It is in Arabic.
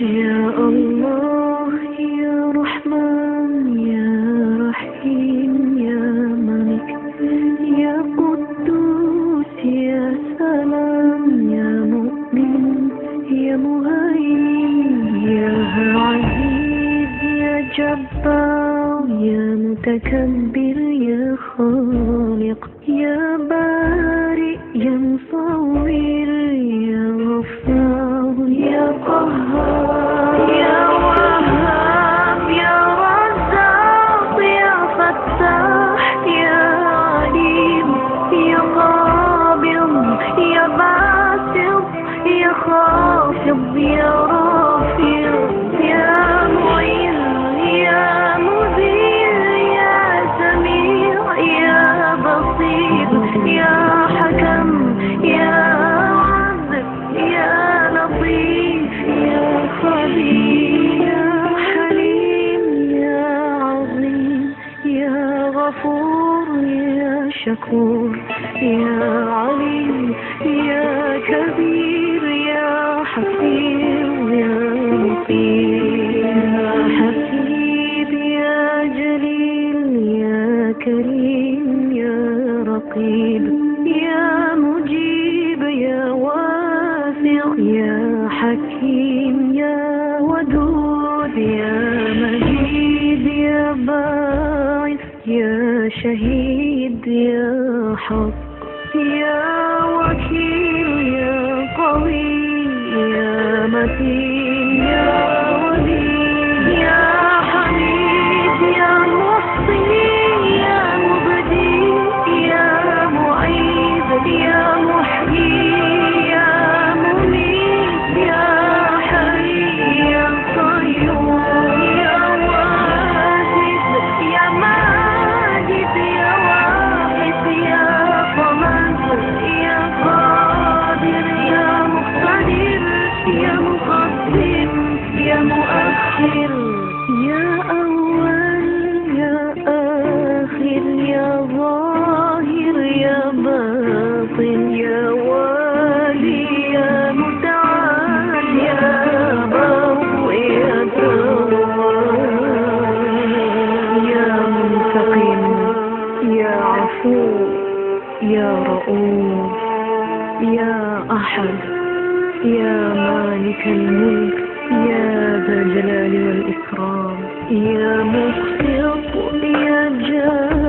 يا الله يا رحمن يا رحيم يا ملك يا قدوس يا سلام يا مؤمن يا مهيمن يا عزيز يا جبار يا متكبر يا خالق يا بارئ يا مصور يا غفار يا قهار شكور يا عليم يا كبير يا حفيظ يا مقيم يا حسيب يا جليل يا كريم يا رقيب. يا مجيب يا واسع يا حكيم يا ودود. يا مجيد يا باعث يا شهيد. يا حق يا وكيل يا قوي يا متين. يا رؤوف يا أحد يا مالك الملك يا ذا الجلال والإكرام يا مقسط يا جاد.